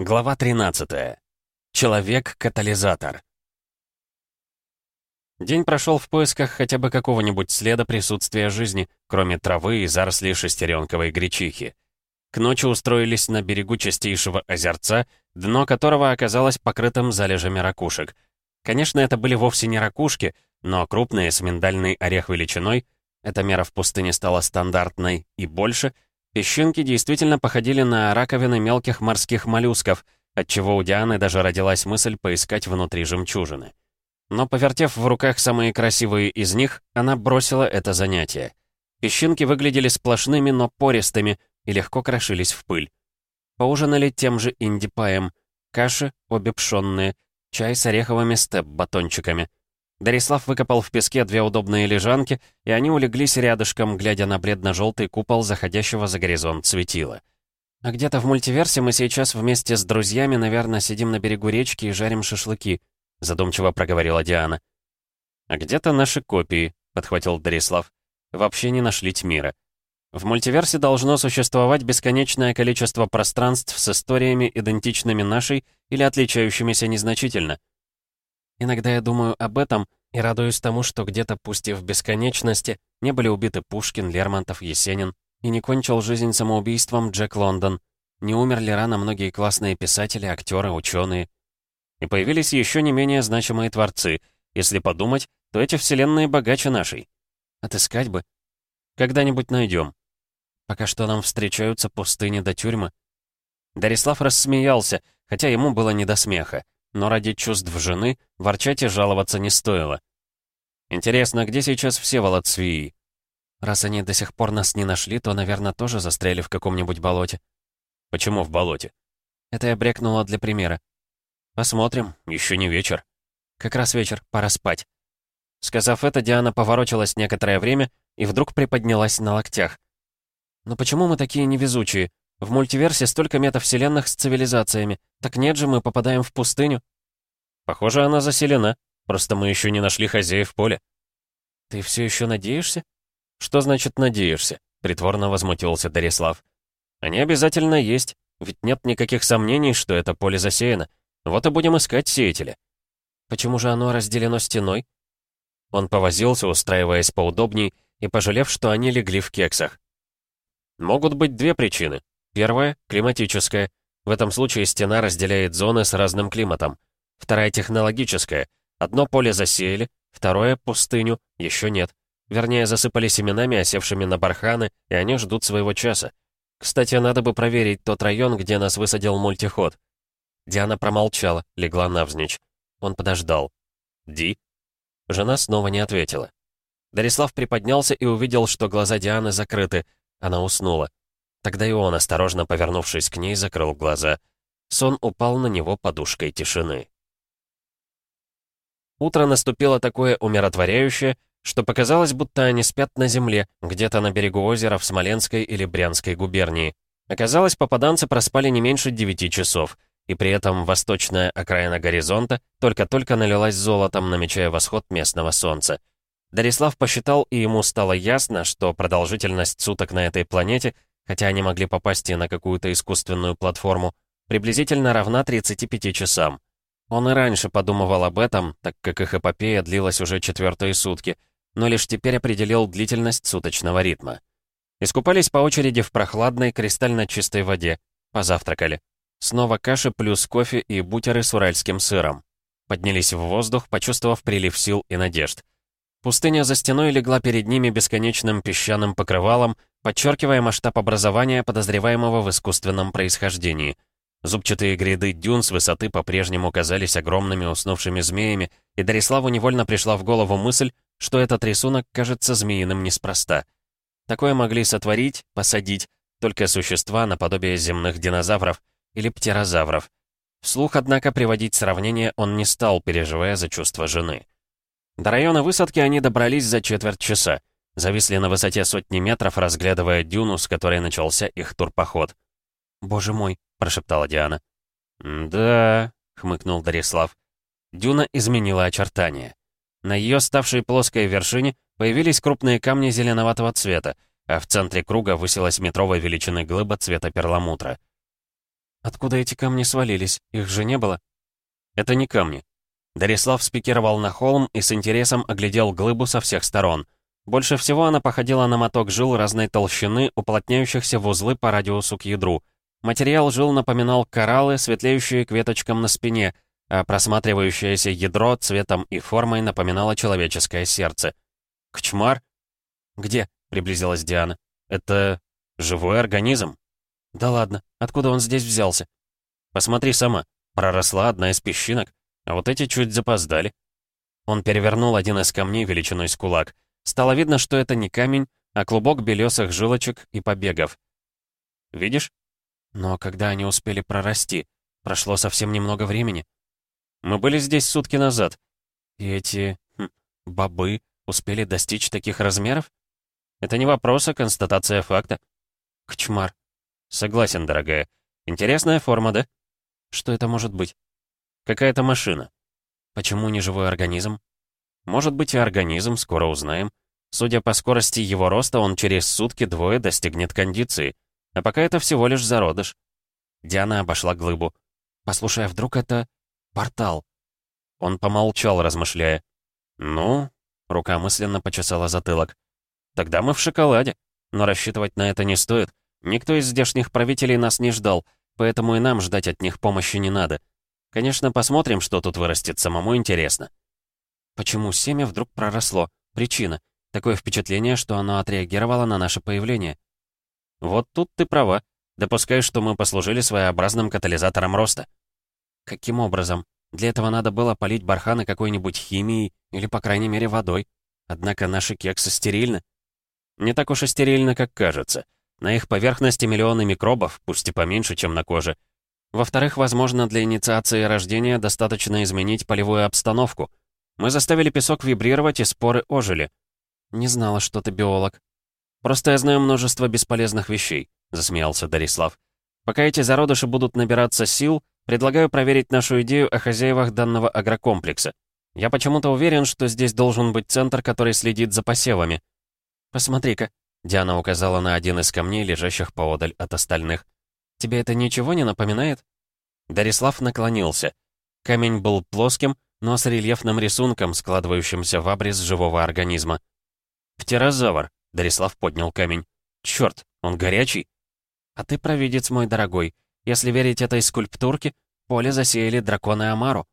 Глава 13. Человек-катализатор. День прошел в поисках хотя бы какого-нибудь следа присутствия жизни, кроме травы и зарослей шестеренковой гречихи. К ночи устроились на берегу чистейшего озерца, дно которого оказалось покрытым залежами ракушек. Конечно, это были вовсе не ракушки, но крупные с миндальный орех величиной, эта мера в пустыне стала стандартной и больше — Песчинки действительно походили на раковины мелких морских моллюсков, отчего у Дианы даже родилась мысль поискать внутри жемчужины. Но повертев в руках самые красивые из них, она бросила это занятие. Песчинки выглядели сплошными, но пористыми и легко крошились в пыль. Поужинали тем же инди-паем. Каши, обе пшённые, чай с ореховыми степ-батончиками. Дарислав выкопал в песке две удобные лежанки, и они улеглись рядышком, глядя на бледно-желтый купол заходящего за горизонт светила. «А где-то в мультиверсе мы сейчас вместе с друзьями, наверное, сидим на берегу речки и жарим шашлыки», — задумчиво проговорила Диана. «А где-то наши копии», — подхватил Дарислав. «Вообще не нашли Тьмира. В мультиверсе должно существовать бесконечное количество пространств с историями, идентичными нашей или отличающимися незначительно. Иногда я думаю об этом и радуюсь тому, что где-то, пусть и в бесконечности, не были убиты Пушкин, Лермонтов, Есенин, и не кончил жизнь самоубийством Джек Лондон, не умерли рано многие классные писатели, актеры, ученые. И появились еще не менее значимые творцы. Если подумать, то эти вселенные богаче нашей. Отыскать бы. Когда-нибудь найдем. Пока что нам встречаются пустыни до тюрьмы. Дарислав рассмеялся, хотя ему было не до смеха но ради чувств жены ворчать и жаловаться не стоило. Интересно, где сейчас Всеволод с Вией? Раз они до сих пор нас не нашли, то, наверное, тоже застряли в каком-нибудь болоте. Почему в болоте? Это я брекнула для примера. Посмотрим, еще не вечер. Как раз вечер, пора спать. Сказав это, Диана поворочилась некоторое время и вдруг приподнялась на локтях. «Но почему мы такие невезучие? В мультиверсе столько метавселенных с цивилизациями. Так нет же, мы попадаем в пустыню. Похоже, она заселена. Просто мы еще не нашли хозяев поля. Ты все еще надеешься? Что значит надеешься? Притворно возмутился Дарислав. Они обязательно есть, ведь нет никаких сомнений, что это поле засеяно. Вот и будем искать сеятеля. Почему же оно разделено стеной? Он повозился, устраиваясь поудобней, и пожалев, что они легли в кексах. Могут быть две причины. Первая — климатическая. В этом случае стена разделяет зоны с разным климатом. Вторая — технологическая. Одно поле засеяли, второе — пустыню, еще нет. Вернее, засыпали семенами, осевшими на барханы, и они ждут своего часа. Кстати, надо бы проверить тот район, где нас высадил мультиход. Диана промолчала, легла навзничь. Он подождал. «Ди?» Жена снова не ответила. Дарислав приподнялся и увидел, что глаза Дианы закрыты. Она уснула. Тогда и он, осторожно повернувшись к ней, закрыл глаза. Сон упал на него подушкой тишины. Утро наступило такое умиротворяющее, что показалось, будто они спят на земле, где-то на берегу озера в Смоленской или Брянской губернии. Оказалось, попаданцы проспали не меньше девяти часов, и при этом восточная окраина горизонта только-только налилась золотом, намечая восход местного солнца. Дарислав посчитал, и ему стало ясно, что продолжительность суток на этой планете — хотя они могли попасть и на какую-то искусственную платформу, приблизительно равна 35 часам. Он и раньше подумывал об этом, так как их эпопея длилась уже четвертые сутки, но лишь теперь определил длительность суточного ритма. Искупались по очереди в прохладной, кристально чистой воде, позавтракали. Снова каши плюс кофе и бутеры с уральским сыром. Поднялись в воздух, почувствовав прилив сил и надежд. Пустыня за стеной легла перед ними бесконечным песчаным покрывалом, подчеркивая масштаб образования, подозреваемого в искусственном происхождении. Зубчатые гряды дюн с высоты по-прежнему казались огромными уснувшими змеями, и Дариславу невольно пришла в голову мысль, что этот рисунок кажется змеиным неспроста. Такое могли сотворить, посадить, только существа наподобие земных динозавров или птерозавров. Вслух, однако, приводить сравнение он не стал, переживая за чувства жены. До района высадки они добрались за четверть часа. Зависли на высоте сотни метров, разглядывая дюну, с которой начался их турпоход. «Боже мой!» — прошептала Диана. «Да...» — хмыкнул Дарислав. Дюна изменила очертания. На ее ставшей плоской вершине появились крупные камни зеленоватого цвета, а в центре круга высилась метровой величины глыба цвета перламутра. Откуда эти камни свалились? Их же не было. Это не камни. Дарислав спикировал на холм и с интересом оглядел глыбу со всех сторон. Больше всего она походила на моток жил разной толщины, уплотняющихся в узлы по радиусу к ядру. Материал жил напоминал кораллы, светлеющие к веточкам на спине, а просматривающееся ядро цветом и формой напоминало человеческое сердце. «Кчмар?» «Где?» — приблизилась Диана. «Это живой организм?» «Да ладно, откуда он здесь взялся?» «Посмотри сама. Проросла одна из песчинок, а вот эти чуть запоздали». Он перевернул один из камней величиной с кулак. Стало видно, что это не камень, а клубок белесых жилочек и побегов. «Видишь?» «Но когда они успели прорасти? Прошло совсем немного времени». «Мы были здесь сутки назад. И эти... Хм, бобы успели достичь таких размеров?» «Это не вопрос, а констатация факта». «Кчмар, «Согласен, дорогая. Интересная форма, да?» «Что это может быть?» «Какая-то машина». «Почему не живой организм?» «Может быть и организм, скоро узнаем. Судя по скорости его роста, он через сутки-двое достигнет кондиции. А пока это всего лишь зародыш». Диана обошла глыбу. «Послушай, а вдруг это... портал?» Он помолчал, размышляя. «Ну...» — рука мысленно почесала затылок. «Тогда мы в шоколаде. Но рассчитывать на это не стоит. Никто из здешних правителей нас не ждал, поэтому и нам ждать от них помощи не надо. Конечно, посмотрим, что тут вырастет, самому интересно. Почему семя вдруг проросло? Причина. Такое впечатление, что оно отреагировало на наше появление. Вот тут ты права. Допускаю, что мы послужили своеобразным катализатором роста. Каким образом? Для этого надо было полить барханы какой-нибудь химией или, по крайней мере, водой. Однако наши кексы стерильны. Не так уж и стерильно, как кажется. На их поверхности миллионы микробов, пусть и поменьше, чем на коже. Во-вторых, возможно, для инициации рождения достаточно изменить полевую обстановку. Мы заставили песок вибрировать, и споры ожили. Не знала, что ты биолог. Просто я знаю множество бесполезных вещей, засмеялся Дарислав. Пока эти зародыши будут набираться сил, предлагаю проверить нашу идею о хозяевах данного агрокомплекса. Я почему-то уверен, что здесь должен быть центр, который следит за посевами. Посмотри-ка, Диана указала на один из камней, лежащих поодаль от остальных. «Тебе это ничего не напоминает?» Дарислав наклонился. Камень был плоским, но с рельефным рисунком, складывающимся в обрез живого организма. «Птерозавр», — Дарислав поднял камень. «Чёрт, он горячий!» «А ты провидец, мой дорогой. Если верить этой скульптурке, поле засеяли драконы Амару».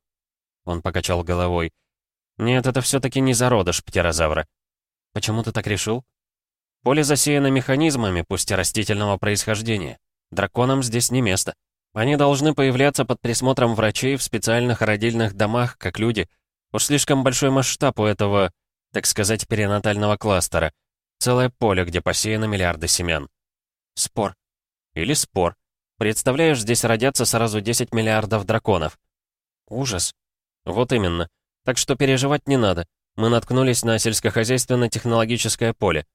Он покачал головой. «Нет, это все таки не зародыш птерозавра». «Почему ты так решил?» Поле засеяно механизмами, пусть и растительного происхождения. Драконам здесь не место. Они должны появляться под присмотром врачей в специальных родильных домах, как люди. Уж слишком большой масштаб у этого, так сказать, перинатального кластера. Целое поле, где посеяно миллиарды семян. Спор. Или спор. Представляешь, здесь родятся сразу 10 миллиардов драконов. Ужас. Вот именно. Так что переживать не надо. Мы наткнулись на сельскохозяйственно-технологическое поле.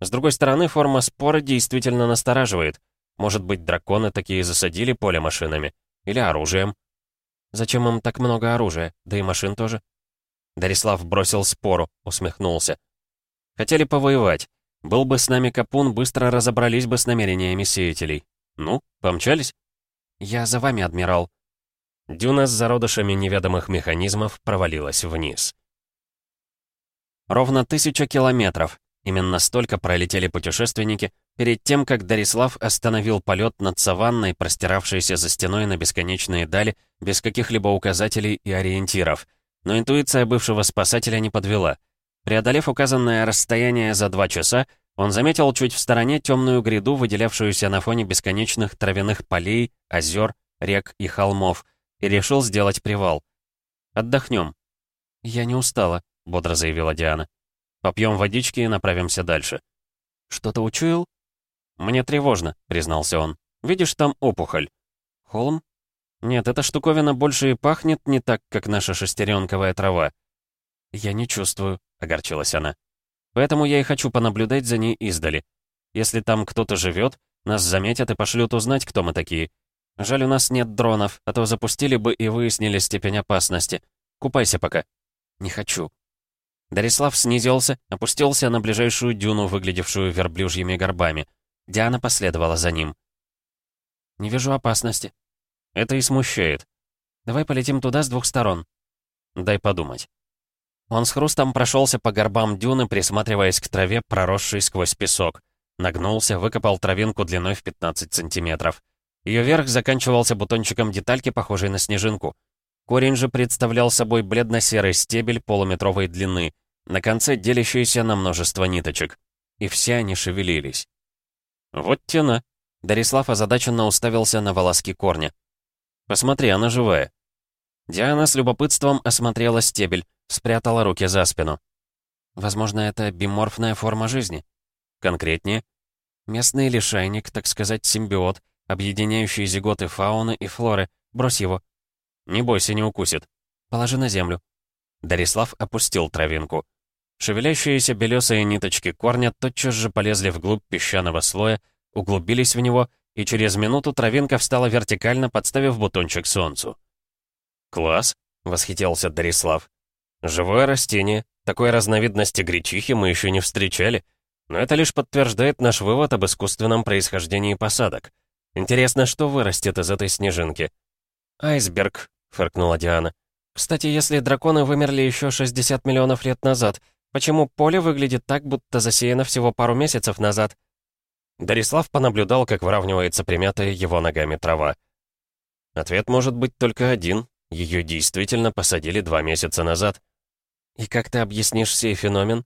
С другой стороны, форма спора действительно настораживает. Может быть, драконы такие засадили поле машинами? Или оружием? Зачем им так много оружия? Да и машин тоже. Дарислав бросил спору, усмехнулся. Хотели повоевать. Был бы с нами Капун, быстро разобрались бы с намерениями сеятелей. Ну, помчались? Я за вами, адмирал. Дюна с зародышами неведомых механизмов провалилась вниз. Ровно тысяча километров. Именно столько пролетели путешественники перед тем, как Дарислав остановил полет над саванной, простиравшейся за стеной на бесконечные дали, без каких-либо указателей и ориентиров. Но интуиция бывшего спасателя не подвела. Преодолев указанное расстояние за два часа, он заметил чуть в стороне темную гряду, выделявшуюся на фоне бесконечных травяных полей, озер, рек и холмов, и решил сделать привал. «Отдохнем». «Я не устала», — бодро заявила Диана. Попьем водички и направимся дальше». «Что-то учуял?» «Мне тревожно», — признался он. «Видишь, там опухоль». «Холм?» «Нет, эта штуковина больше и пахнет не так, как наша шестеренковая трава». «Я не чувствую», — огорчилась она. «Поэтому я и хочу понаблюдать за ней издали. Если там кто-то живет, нас заметят и пошлют узнать, кто мы такие. Жаль, у нас нет дронов, а то запустили бы и выяснили степень опасности. Купайся пока». «Не хочу», Дарислав снизился, опустился на ближайшую дюну, выглядевшую верблюжьими горбами. Диана последовала за ним. «Не вижу опасности». Это и смущает. Давай полетим туда с двух сторон. Дай подумать. Он с хрустом прошелся по горбам дюны, присматриваясь к траве, проросшей сквозь песок. Нагнулся, выкопал травинку длиной в 15 сантиметров. Ее верх заканчивался бутончиком детальки, похожей на снежинку. Корень же представлял собой бледно-серый стебель полуметровой длины, на конце делящийся на множество ниточек. И все они шевелились. «Вот тена!» Дарислав озадаченно уставился на волоски корня. «Посмотри, она живая». Диана с любопытством осмотрела стебель, спрятала руки за спину. «Возможно, это биморфная форма жизни». «Конкретнее?» «Местный лишайник, так сказать, симбиот, объединяющий зиготы фауны и флоры. Брось его». «Не бойся, не укусит». «Положи на землю». Дарислав опустил травинку. Шевелящиеся белесые ниточки корня тотчас же полезли вглубь песчаного слоя, углубились в него, и через минуту травинка встала вертикально, подставив бутончик солнцу. «Класс!» — восхитился Дарислав. «Живое растение. Такой разновидности гречихи мы еще не встречали. Но это лишь подтверждает наш вывод об искусственном происхождении посадок. Интересно, что вырастет из этой снежинки?» «Айсберг», — фыркнула Диана. «Кстати, если драконы вымерли еще 60 миллионов лет назад, почему поле выглядит так, будто засеяно всего пару месяцев назад?» Дарислав понаблюдал, как выравнивается примятая его ногами трава. Ответ может быть только один. Ее действительно посадили два месяца назад. И как ты объяснишь сей феномен?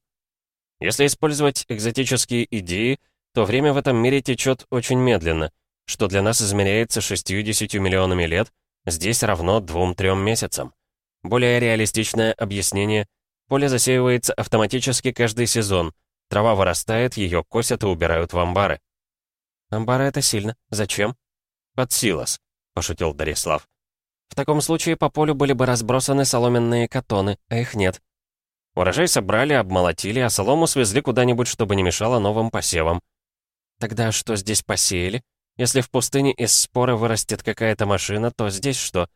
Если использовать экзотические идеи, то время в этом мире течет очень медленно, что для нас измеряется 60 миллионами лет, здесь равно 2-3 месяцам. Более реалистичное объяснение — поле засеивается автоматически каждый сезон — Трава вырастает, ее косят и убирают в амбары. «Амбары — это сильно. Зачем?» «Под силос», — пошутил Дарислав. «В таком случае по полю были бы разбросаны соломенные катоны, а их нет. Урожай собрали, обмолотили, а солому свезли куда-нибудь, чтобы не мешало новым посевам. Тогда что здесь посеяли? Если в пустыне из споры вырастет какая-то машина, то здесь что?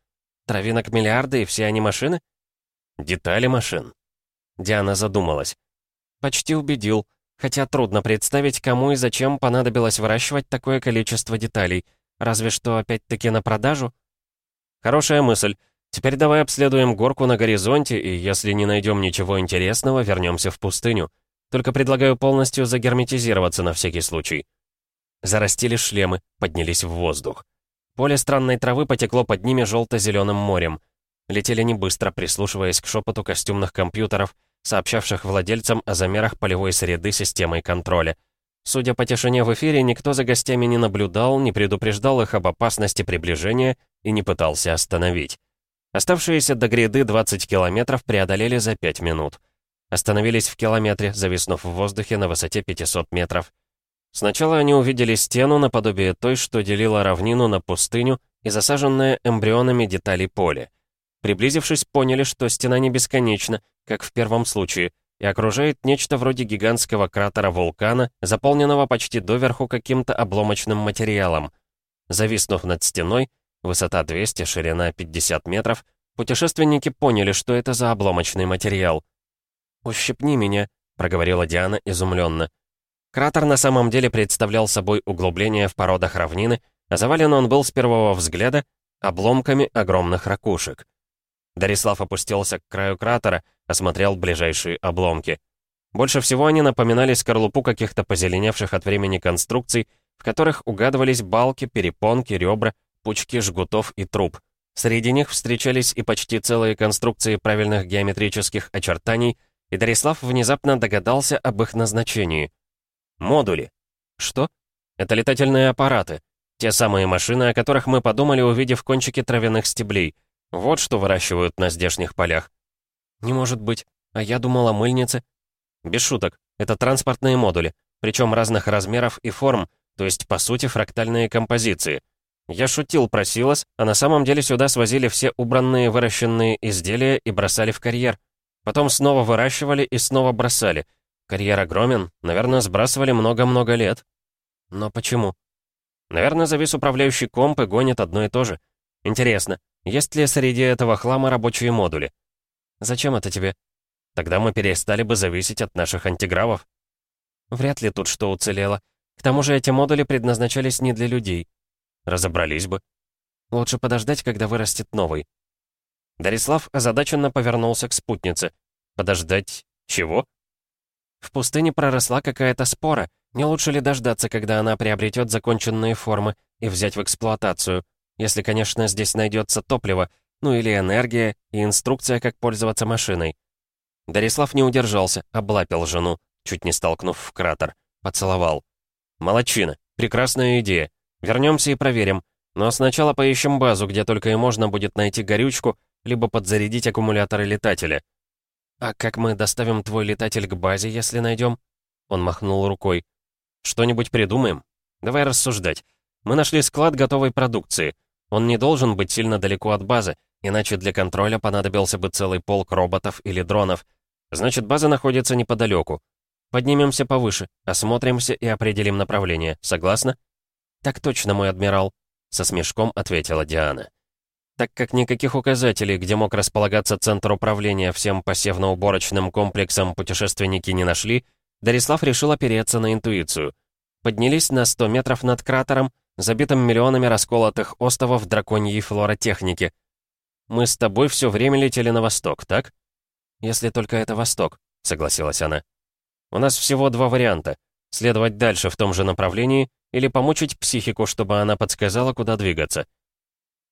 Травинок миллиарды и все они машины? Детали машин. Диана задумалась. Почти убедил. Хотя трудно представить, кому и зачем понадобилось выращивать такое количество деталей. Разве что опять-таки на продажу? Хорошая мысль. Теперь давай обследуем горку на горизонте, и если не найдем ничего интересного, вернемся в пустыню. Только предлагаю полностью загерметизироваться на всякий случай. Зарастили шлемы, поднялись в воздух. Поле странной травы потекло под ними желто-зеленым морем. Летели не быстро, прислушиваясь к шепоту костюмных компьютеров, сообщавших владельцам о замерах полевой среды системой контроля. Судя по тишине в эфире, никто за гостями не наблюдал, не предупреждал их об опасности приближения и не пытался остановить. Оставшиеся до гряды 20 километров преодолели за 5 минут. Остановились в километре, зависнув в воздухе на высоте 500 метров. Сначала они увидели стену наподобие той, что делила равнину на пустыню и засаженное эмбрионами детали поле. Приблизившись, поняли, что стена не бесконечна, как в первом случае, и окружает нечто вроде гигантского кратера вулкана, заполненного почти доверху каким-то обломочным материалом. Зависнув над стеной, высота 200, ширина 50 метров, путешественники поняли, что это за обломочный материал. «Ущипни меня», — проговорила Диана изумленно. Кратер на самом деле представлял собой углубление в породах равнины, а завален он был с первого взгляда обломками огромных ракушек. Дарислав опустился к краю кратера, осмотрел ближайшие обломки. Больше всего они напоминали скорлупу каких-то позеленевших от времени конструкций, в которых угадывались балки, перепонки, ребра, пучки жгутов и труб. Среди них встречались и почти целые конструкции правильных геометрических очертаний, и Дарислав внезапно догадался об их назначении. Модули. Что? Это летательные аппараты. Те самые машины, о которых мы подумали, увидев кончики травяных стеблей — вот что выращивают на здешних полях. Не может быть. А я думала, мыльницы. Без шуток. Это транспортные модули, причем разных размеров и форм, то есть, по сути, фрактальные композиции. Я шутил про Силос, а на самом деле сюда свозили все убранные выращенные изделия и бросали в карьер. Потом снова выращивали и снова бросали. Карьер огромен, наверное, сбрасывали много-много лет. Но почему? Наверное, завис управляющий комп и гонит одно и то же. Интересно, есть ли среди этого хлама рабочие модули? Зачем это тебе? Тогда мы перестали бы зависеть от наших антигравов. Вряд ли тут что уцелело. К тому же эти модули предназначались не для людей. Разобрались бы. Лучше подождать, когда вырастет новый». Дарислав озадаченно повернулся к спутнице. «Подождать чего?» «В пустыне проросла какая-то спора. Не лучше ли дождаться, когда она приобретет законченные формы, и взять в эксплуатацию? Если, конечно, здесь найдется топливо, ну или энергия и инструкция, как пользоваться машиной». Дарислав не удержался, облапил жену, чуть не столкнув в кратер. Поцеловал. «Молодчина. Прекрасная идея. Вернемся и проверим. Но сначала поищем базу, где только и можно будет найти горючку, либо подзарядить аккумуляторы летателя. «А как мы доставим твой летатель к базе, если найдем?» Он махнул рукой. «Что-нибудь придумаем? Давай рассуждать. Мы нашли склад готовой продукции. Он не должен быть сильно далеко от базы, иначе для контроля понадобился бы целый полк роботов или дронов. Значит, база находится неподалеку. Поднимемся повыше, осмотримся и определим направление. Согласна?» «Так точно, мой адмирал», — со смешком ответила Диана. Так как никаких указателей, где мог располагаться центр управления всем посевно-уборочным комплексом путешественники не нашли, Дарислав решил опереться на интуицию. Поднялись на 100 метров над кратером, забитым миллионами расколотых остовов драконьей флоротехники. «Мы с тобой все время летели на восток, так?» «Если только это восток», — согласилась она. «У нас всего два варианта. Следовать дальше в том же направлении или помучить психику, чтобы она подсказала, куда двигаться».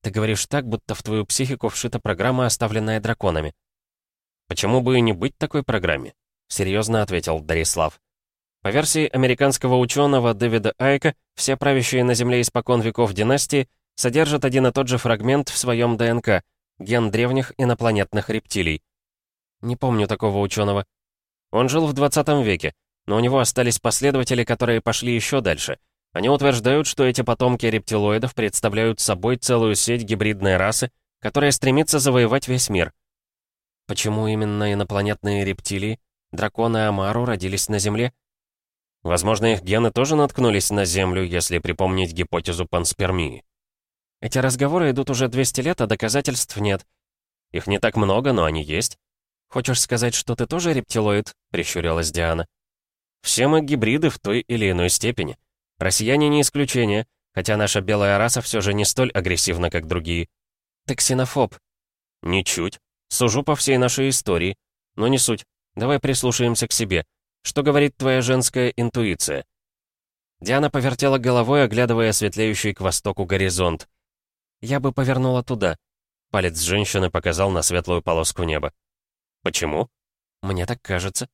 Ты говоришь так, будто в твою психику вшита программа, оставленная драконами. Почему бы и не быть такой программе? Серьезно ответил Дарислав. По версии американского ученого Дэвида Айка, все правящие на Земле испокон веков династии содержат один и тот же фрагмент в своем ДНК — ген древних инопланетных рептилий. Не помню такого ученого. Он жил в 20 веке, но у него остались последователи, которые пошли еще дальше — они утверждают, что эти потомки рептилоидов представляют собой целую сеть гибридной расы, которая стремится завоевать весь мир. Почему именно инопланетные рептилии, драконы Амару, родились на Земле? Возможно, их гены тоже наткнулись на Землю, если припомнить гипотезу панспермии. Эти разговоры идут уже 200 лет, а доказательств нет. Их не так много, но они есть. Хочешь сказать, что ты тоже рептилоид? Прищурилась Диана. Все мы гибриды в той или иной степени. Россияне не исключение, хотя наша белая раса все же не столь агрессивна, как другие. Ты ксенофоб. Ничуть. Сужу по всей нашей истории. Но не суть. Давай прислушаемся к себе. Что говорит твоя женская интуиция? Диана повертела головой, оглядывая светлеющий к востоку горизонт. «Я бы повернула туда». Палец женщины показал на светлую полоску неба. «Почему?» «Мне так кажется».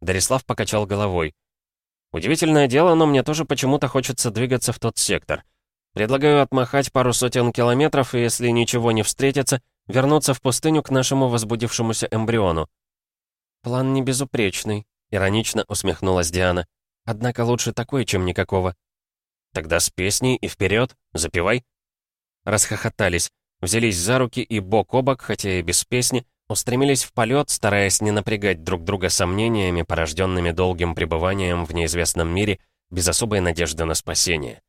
Дарислав покачал головой. Удивительное дело, но мне тоже почему-то хочется двигаться в тот сектор. Предлагаю отмахать пару сотен километров и, если ничего не встретится, вернуться в пустыню к нашему возбудившемуся эмбриону. «План не безупречный», — иронично усмехнулась Диана. «Однако лучше такой, чем никакого». «Тогда с песней и вперед, запивай». Расхохотались, взялись за руки и бок о бок, хотя и без песни, устремились в полет, стараясь не напрягать друг друга сомнениями, порожденными долгим пребыванием в неизвестном мире, без особой надежды на спасение.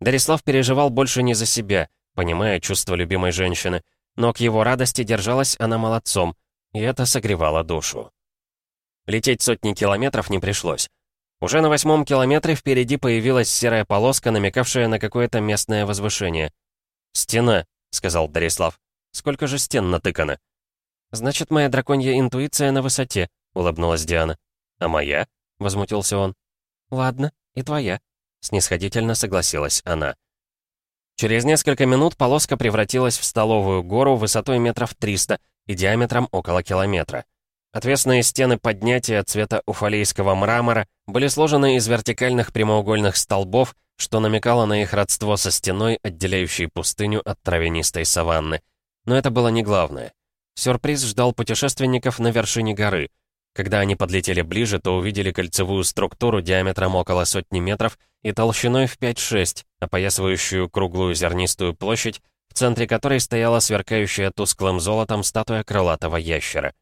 Дарислав переживал больше не за себя, понимая чувство любимой женщины, но к его радости держалась она молодцом, и это согревало душу. Лететь сотни километров не пришлось. Уже на восьмом километре впереди появилась серая полоска, намекавшая на какое-то местное возвышение. «Стена», — сказал Дарислав. «Сколько же стен натыкано?» «Значит, моя драконья интуиция на высоте», — улыбнулась Диана. «А моя?» — возмутился он. «Ладно, и твоя», — снисходительно согласилась она. Через несколько минут полоска превратилась в столовую гору высотой метров 300 и диаметром около километра. Отвесные стены поднятия цвета уфалейского мрамора были сложены из вертикальных прямоугольных столбов, что намекало на их родство со стеной, отделяющей пустыню от травянистой саванны. Но это было не главное. Сюрприз ждал путешественников на вершине горы. Когда они подлетели ближе, то увидели кольцевую структуру диаметром около сотни метров и толщиной в 5-6, опоясывающую круглую зернистую площадь, в центре которой стояла сверкающая тусклым золотом статуя крылатого ящера.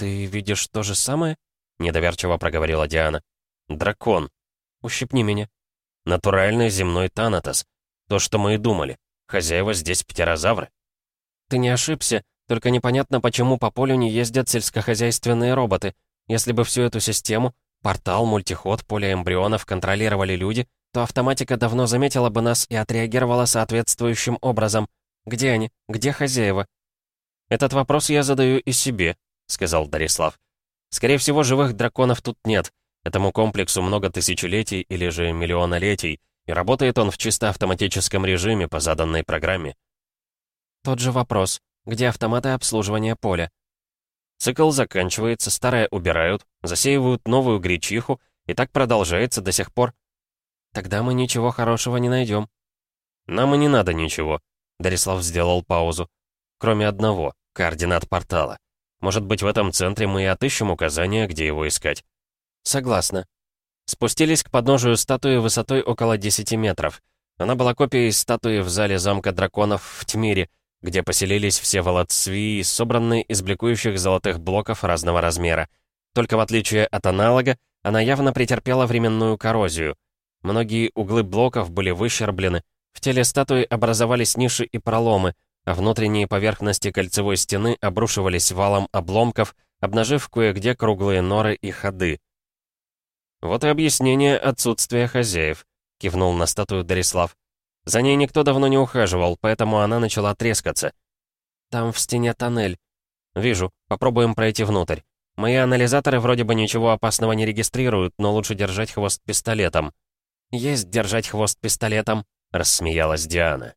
«Ты видишь то же самое?» — недоверчиво проговорила Диана. «Дракон. Ущипни меня». «Натуральный земной Танатос. То, что мы и думали. Хозяева здесь птерозавры». «Ты не ошибся. Только непонятно, почему по полю не ездят сельскохозяйственные роботы. Если бы всю эту систему, портал, мультиход, поле эмбрионов контролировали люди, то автоматика давно заметила бы нас и отреагировала соответствующим образом. Где они? Где хозяева?» «Этот вопрос я задаю и себе», — сказал Дарислав. «Скорее всего, живых драконов тут нет. Этому комплексу много тысячелетий или же миллионолетий, и работает он в чисто автоматическом режиме по заданной программе». «Тот же вопрос. Где автоматы обслуживания поля?» Цикл заканчивается, старое убирают, засеивают новую гречиху, и так продолжается до сих пор. Тогда мы ничего хорошего не найдем. Нам и не надо ничего. Дарислав сделал паузу. Кроме одного — координат портала. Может быть, в этом центре мы и отыщем указания, где его искать. Согласна. Спустились к подножию статуи высотой около 10 метров. Она была копией статуи в зале замка драконов в Тьмире, где поселились все володсвии, собранные из бликующих золотых блоков разного размера. Только в отличие от аналога, она явно претерпела временную коррозию — Многие углы блоков были выщерблены, в теле статуи образовались ниши и проломы, внутренние поверхности кольцевой стены обрушивались валом обломков, обнажив кое-где круглые норы и ходы. «Вот и объяснение отсутствия хозяев», — кивнул на статую Дарислав. «За ней никто давно не ухаживал, поэтому она начала трескаться». «Там в стене тоннель». «Вижу. Попробуем пройти внутрь. Мои анализаторы вроде бы ничего опасного не регистрируют, но лучше держать хвост пистолетом». «Есть держать хвост пистолетом», — рассмеялась Диана.